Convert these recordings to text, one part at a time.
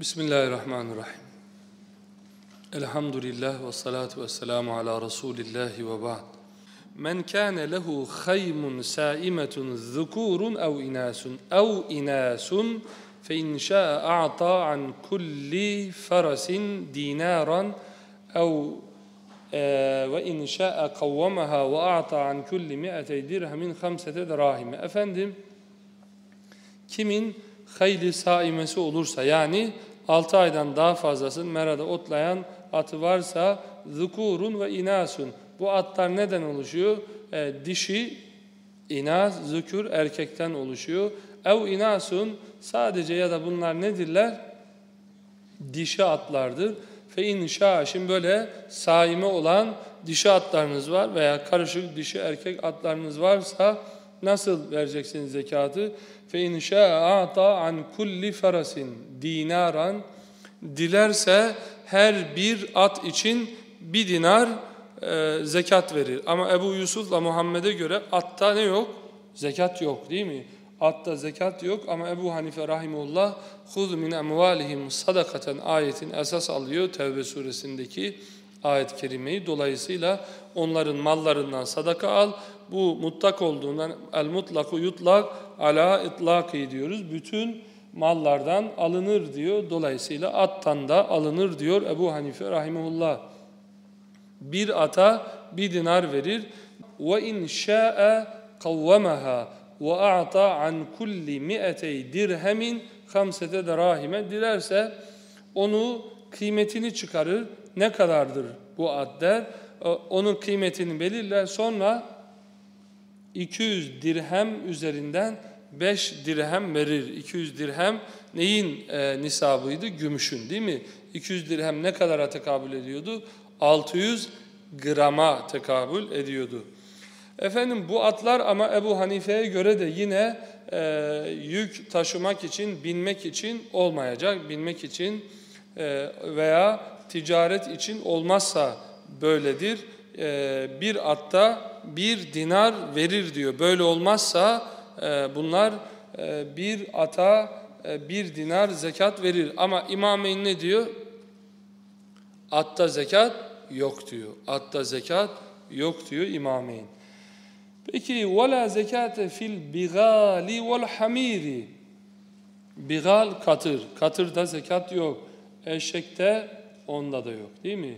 Bismillahirrahmanirrahim. Elhamdülillah ve salatu ve selamu ala Resulillahi ve ba'd. Men kâne lehu khaymun sâimetun zukurun ev inasun ev inasun fe in şâ'a a'ta an kulli farasin dinaran ev ve in şâ'a kavvamaha ve a'ta an kulli mi'atey dirhemin khamsete drahime. Efendim, kimin hayli saimesi olursa yani 6 aydan daha fazlasın merada otlayan atı varsa zukurun ve inasun. Bu atlar neden oluşuyor? E, dişi inas, zükür erkekten oluşuyor. Ev inasun sadece ya da bunlar nedirler? Dişi atlardır. Fe inşa şimdi böyle saime olan dişi atlarınız var veya karışık dişi erkek atlarınız varsa nasıl vereceksiniz zekatı? Fe in ata an kulli farasin dinaran dilerse her bir at için bir dinar e, zekat verir. Ama Ebu Yusuf'la Muhammed'e göre atta ne yok? Zekat yok değil mi? Atta zekat yok ama Ebu Hanife rahimullah huz min emvalihim sadakaten ayetin esas alıyor Tevbe suresindeki ayet-i kerimeyi. Dolayısıyla onların mallarından sadaka al. Bu mutlak olduğundan el mutlaku yutlak ala itlaki diyoruz. Bütün mallardan alınır diyor. Dolayısıyla attan da alınır diyor Ebu Hanife rahimullah. Bir ata bir dinar verir. Ve in şa'e kavvemaha ve a'ta an kulli mi'etey dirhemin hamsete derahime dilerse onu kıymetini çıkarır. Ne kadardır bu ad der? Onun kıymetini belirler. Sonra 200 dirhem üzerinden 5 dirhem verir. 200 dirhem neyin e, nisabıydı? Gümüşün değil mi? 200 dirhem ne kadara tekabül ediyordu? 600 grama tekabül ediyordu. Efendim bu atlar ama Ebu Hanife'ye göre de yine e, yük taşımak için, binmek için olmayacak. Binmek için e, veya ticaret için olmazsa böyledir. E, bir atta bir dinar verir diyor. Böyle olmazsa e, bunlar e, bir ata e, bir dinar zekat verir. Ama İmameyn ne diyor? Atta zekat yok diyor. Atta zekat yok diyor İmameyn. Peki وَلَا زَكَاتَ fil bigali vel hamiri. Bigal katır. Katırda zekat yok. Eşekte onda da yok değil mi?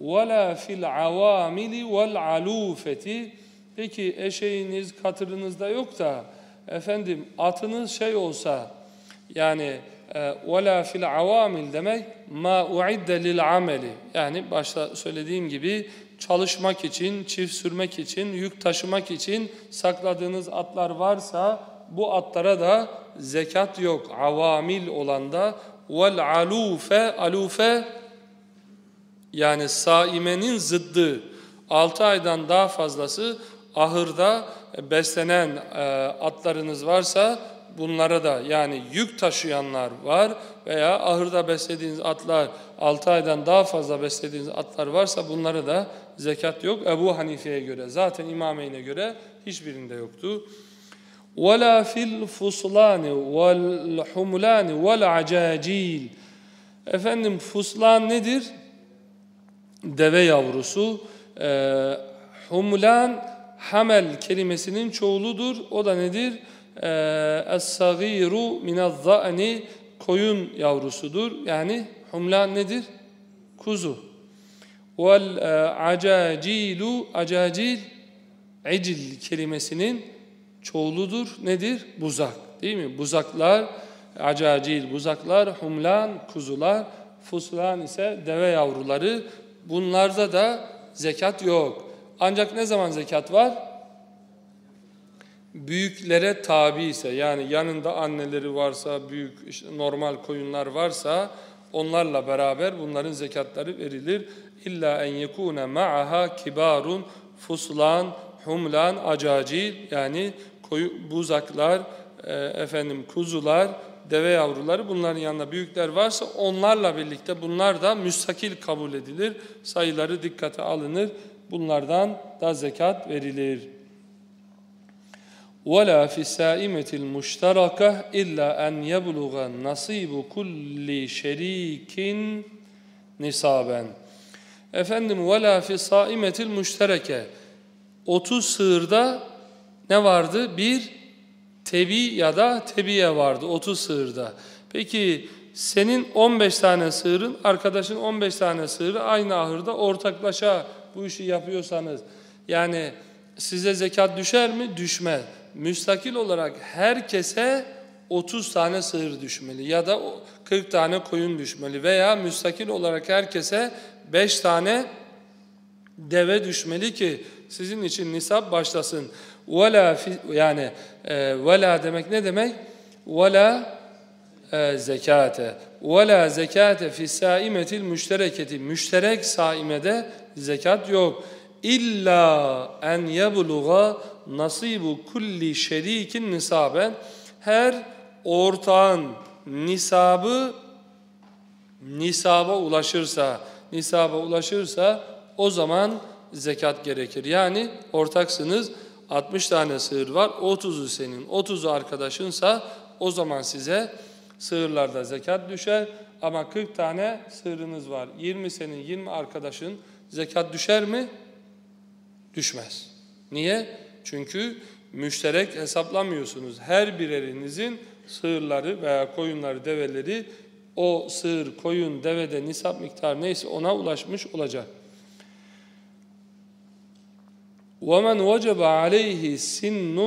وَلَا فِي الْعَوَامِلِ وَالْعَلُوفَةِ Peki eşeğiniz, katırınızda yok da efendim atınız şey olsa yani وَلَا فِي الْعَوَامِلِ demek مَا اُعِدَّ لِلْعَمَلِ Yani başta söylediğim gibi çalışmak için, çift sürmek için, yük taşımak için sakladığınız atlar varsa bu atlara da zekat yok. Avamil olanda vel alufe alufe yani saimenin zıddı 6 aydan daha fazlası ahırda beslenen e, atlarınız varsa bunlara da yani yük taşıyanlar var veya ahırda beslediğiniz atlar 6 aydan daha fazla beslediğiniz atlar varsa bunlara da zekat yok. Ebu Hanife'ye göre zaten İmameyn'e göre hiçbirinde yoktu. وَلَا فِي الْفُصْلَانِ وَالْحُمُلَانِ وَالْعَجَاجِيلِ Efendim fuslan nedir? Deve yavrusu. E, humlan hamel kelimesinin çoğuludur. O da nedir? E, Es-sagiru minaz-za'ni koyun yavrusudur. Yani humlan nedir? Kuzu. Vel acacilu acacil icil kelimesinin çoğuludur. Nedir? Buzak. Değil mi? Buzaklar, acacil buzaklar, humlan kuzular, fuslan ise deve yavruları. Bunlarda da zekat yok. Ancak ne zaman zekat var? Büyüklere tabi ise yani yanında anneleri varsa, büyük işte normal koyunlar varsa onlarla beraber bunların zekatları verilir. İlla en yekune ma'aha kibarun fuslan humlan acacil yani koyu, buzaklar, e, efendim kuzular, deve yavruları bunların yanında büyükler varsa onlarla birlikte bunlar da müstakil kabul edilir. Sayıları dikkate alınır. Bunlardan da zekat verilir. وَلَا فِي السَّائِمَةِ الْمُشْتَرَكَةِ إِلَّا أَنْ يَبْلُغَ نَصِيبُ كُلِّ شَرِيكٍ nisaben. Efendim وَلَا فِي السَّائِمَةِ الْمُشْتَرَكَةِ 30 sığırda ne vardı? Bir tebi ya da tebiye vardı 30 sığırda. Peki senin 15 tane sığırın, arkadaşın 15 tane sığırı aynı ahırda ortaklaşa bu işi yapıyorsanız yani size zekat düşer mi? Düşmez. Müstakil olarak herkese 30 tane sığır düşmeli ya da 40 tane koyun düşmeli veya müstakil olarak herkese 5 tane deve düşmeli ki sizin için nisap başlasın. Vela yani e, vela demek ne demek? Vela e, zekate. Vela zekate fi saimetil müştereketi. Müşterek saimede zekat yok. İlla en yebluğa nasibu kulli şerikin nisaben. Her ortağın nisabı nisaba ulaşırsa, nisaba ulaşırsa o zaman zekat gerekir. Yani ortaksınız 60 tane sığır var, 30'u senin, 30'u arkadaşınsa o zaman size sığırlarda zekat düşer. Ama 40 tane sığırınız var, 20 senin, 20 arkadaşın zekat düşer mi? Düşmez. Niye? Çünkü müşterek hesaplamıyorsunuz. Her birerinizin sığırları veya koyunları, develeri o sığır, koyun, devede nisap miktarı neyse ona ulaşmış olacak. وَمَنْ وَجَبَ عَلَيْهِ سِنٌّ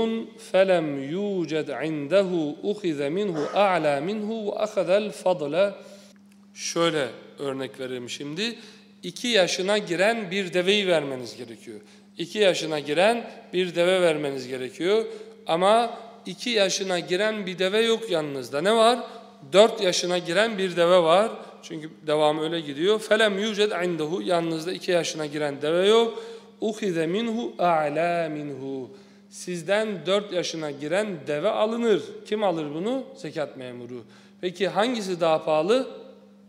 فَلَمْ يُوجَدْ عِنْدَهُ اُخِذَ مِنْهُ أَعْلَى مِنْهُ وَأَخَذَ الْفَضْلَ Şöyle örnek verelim şimdi. İki yaşına giren bir deveyi vermeniz gerekiyor. İki yaşına giren bir deve vermeniz gerekiyor. Ama iki yaşına giren bir deve yok yanınızda. Ne var? Dört yaşına giren bir deve var. Çünkü devam öyle gidiyor. فَلَمْ يُوجَدْ عِنْدَهُ Yanınızda iki yaşına giren deve yok. uhize minhu a'la minhu. Sizden 4 yaşına giren deve alınır. Kim alır bunu? Zekat memuru. Peki hangisi daha pahalı?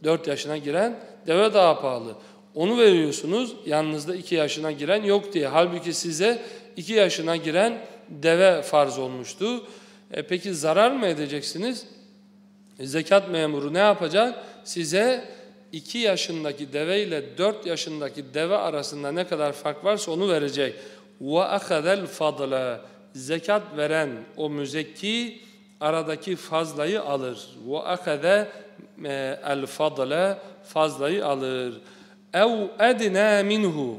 4 yaşına giren deve daha pahalı. Onu veriyorsunuz yanınızda 2 yaşına giren yok diye. Halbuki size 2 yaşına giren deve farz olmuştu. E peki zarar mı edeceksiniz? Zekat memuru ne yapacak? Size 2 yaşındaki deve ile 4 yaşındaki deve arasında ne kadar fark varsa onu verecek. وَاَخَذَ الْفَضْلَ Zekat veren o müzekki aradaki fazlayı alır. وَاَخَذَ الْفَضْلَ Fazlayı alır. اَوْ اَدْنَا مِنْهُ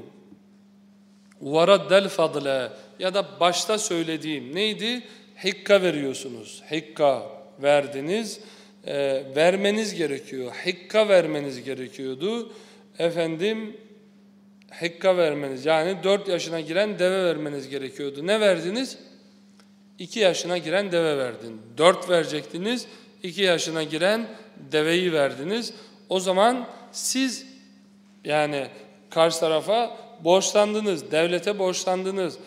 وَرَدَّ الْفَضْلَ Ya da başta söylediğim neydi? Hikka veriyorsunuz. Hikka verdiniz e, vermeniz gerekiyor. Hikka vermeniz gerekiyordu. Efendim hikka vermeniz yani 4 yaşına giren deve vermeniz gerekiyordu. Ne verdiniz? 2 yaşına giren deve verdin. 4 verecektiniz. 2 yaşına giren deveyi verdiniz. O zaman siz yani karşı tarafa borçlandınız, devlete borçlandınız.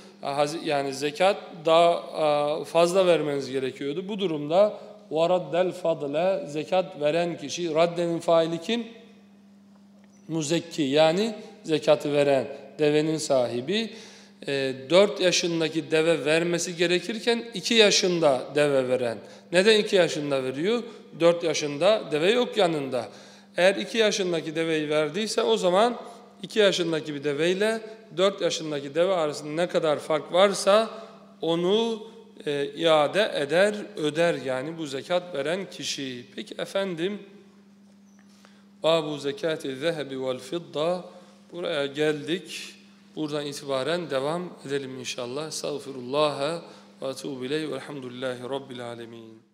Yani zekat daha fazla vermeniz gerekiyordu. Bu durumda وَرَدَّ الْفَضْلَ Zekat veren kişi, raddenin faili kim? Muzekki yani zekatı veren, devenin sahibi. E, 4 yaşındaki deve vermesi gerekirken 2 yaşında deve veren. Neden 2 yaşında veriyor? 4 yaşında deve yok yanında. Eğer 2 yaşındaki deveyi verdiyse o zaman 2 yaşındaki bir deveyle 4 yaşındaki deve arasında ne kadar fark varsa onu e, iade eder, öder yani bu zekat veren kişi. Peki efendim, Babu zekati zehebi vel fidda buraya geldik. Buradan itibaren devam edelim inşallah. Estağfirullah ve etubu ileyh velhamdülillahi rabbil alemin.